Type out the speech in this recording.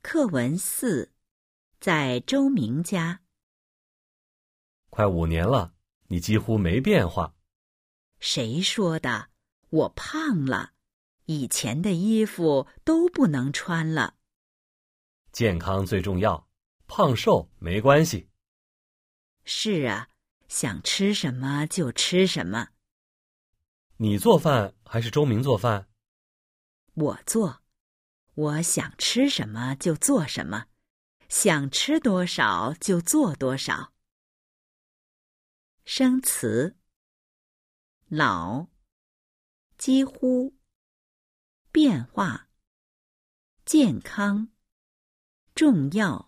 课文四，在周明家。快五年了，你几乎没变化。谁说的？我胖了，以前的衣服都不能穿了。健康最重要，胖瘦没关系。是啊，想吃什么就吃什么。你做饭还是周明做饭？我做。我想吃什么就做什么，想吃多少就做多少。生词：老、几乎、变化、健康、重要。